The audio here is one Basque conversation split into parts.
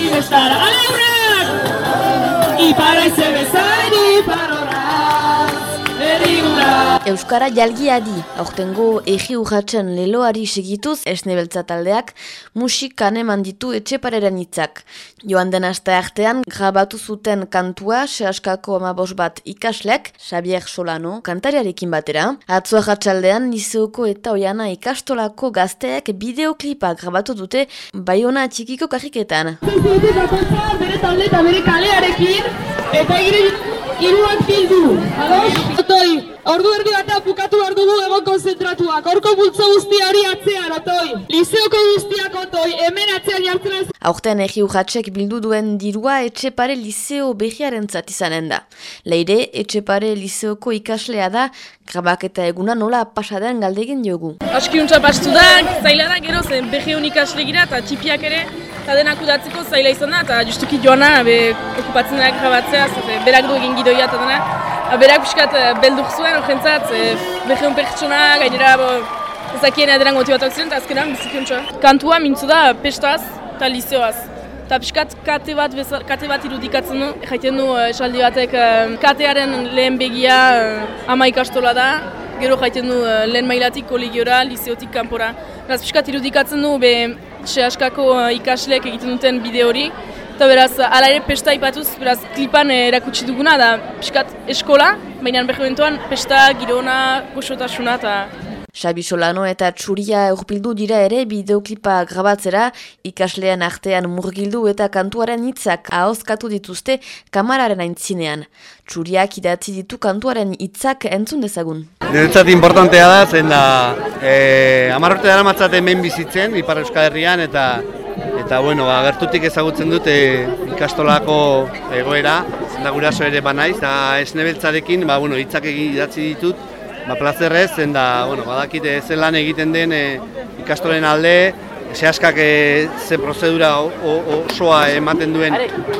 y estar alegres. Y para ese besar y para Euskara jalgia di, aurtengo egi urratzen leloari segituz esnebeltza taldeak musikan eman ditu etxepareren hitzak. Joan den aste artean grabatu zuten kantua sehaskako amabos bat ikaslek, Xavier Solano, kantariarekin batera. Atzo arratsaldean lizeoko eta oiana ikastolako gazteek bideoklipa grabatu dute baiona txikiko bakoitza bere talde eta bere kalearekin Eta gire iruak bildu Ados? Otoi, ordu erdi bat bukatu behar dugu egon konzentratuak Horko bultzo guzti hori atzean, otoi Lizeoko guztiak otoi, hemen atzean jartzen ez Aurten egi urratsek bildu duen dirua etxepare liceo behiaren izanen da. Leire, etxepare liceoko ikaslea da, grabaketa eguna nola pasadean galdegin diogu. Aski untsa pastu da, zaila da gero zen behe honik gira eta txipiak ere eta denak udatzeko zaila izan da eta justuki joana be, okupatzen denak grabatzea, zate, berak du egin gidoia eta dena. A, berak piskat eh, beldur zuen horrentzat, behe hon pertsona, gainera bo, ezakien ederan motibatak ziren eta azkenan biziki untsa. Kantua mintzu da pestaz eta liceoaz. Eta piskat kate bat, beza- kate bat irudikatzen du, jaiten du eh, esaldi batek eh, katearen lehen begia ama ikastola da, gero jaiten du eh, lehen mailatik kolegiora, liceotik kanpora. Beraz, piskat irudikatzen du, be, sehaskako eh, ikasleek egiten duten bide hori, eta beraz, ala ere pesta ipatuz, beraz, klipan eh, erakutsi duguna, da piskat eskola, baina behementuan pesta, girona, goxotasuna, eta Xabi Solano eta Txuria urpildu dira ere bideoklipa grabatzera, ikaslean artean murgildu eta kantuaren hitzak ahozkatu dituzte kamararen aintzinean. Txuriak idatzi ditu kantuaren hitzak entzun dezagun. Niretzat importantea da, zen da, e, amar urte dara matzat hemen bizitzen, Ipar Euskal Herrian, eta, eta bueno, ba, gertutik ezagutzen dut e, ikastolako egoera, zen da guraso ere banaiz, da esnebeltzarekin, ba, bueno, hitzak egin idatzi ditut, ba, plazerrez, zen da, bueno, badakit e, ze lan egiten den e, ikastolen alde, Zehaskak e, ze prozedura osoa ematen duen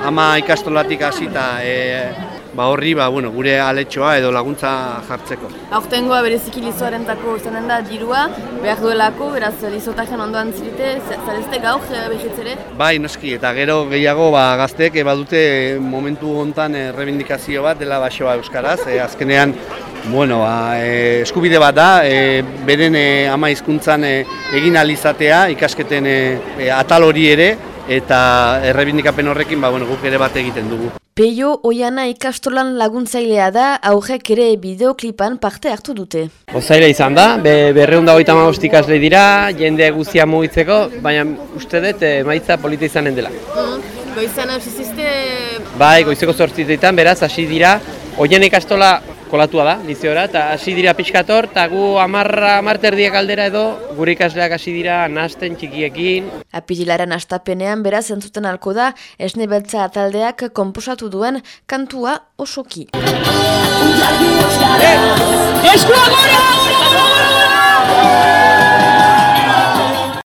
ama ikastolatik hasita e, ba horri ba, bueno, gure aletxoa edo laguntza jartzeko. Aurtengoa bereziki lizoaren tako izanen da dirua, behar duelako, beraz lizotajen ondoan zirite, zarezte gaur behitzere? Bai, noski, eta gero gehiago ba, gazteek badute momentu hontan e, rebindikazio bat dela basoa euskaraz, e, azkenean bueno, ba, e, eskubide bat da, e, beren e, ama hizkuntzan e, egin alizatea ikasketen e, atal hori ere, eta errebindikapen horrekin ba, bueno, guk ere bat egiten dugu. Peio Oiana ikastolan laguntzailea da, aurrek ere bideoklipan parte hartu dute. Ozaila izan da, be, berreun da hogeita hamabost ikasle dira, jende guztia mugitzeko, baina uste dut eh, emaitza polita izanen dela. Goizan hasi zizte... Bai, goizeko zortzitetan, beraz, hasi dira, oien ikastola kolatua da, lizeora, eta hasi dira pixkator, eta gu amarra, amarterdiak aldera edo, gure ikasleak hasi dira nasten txikiekin, Apirilaren astapenean beraz entzuten alko da, esne beltza taldeak konposatu duen kantua osoki.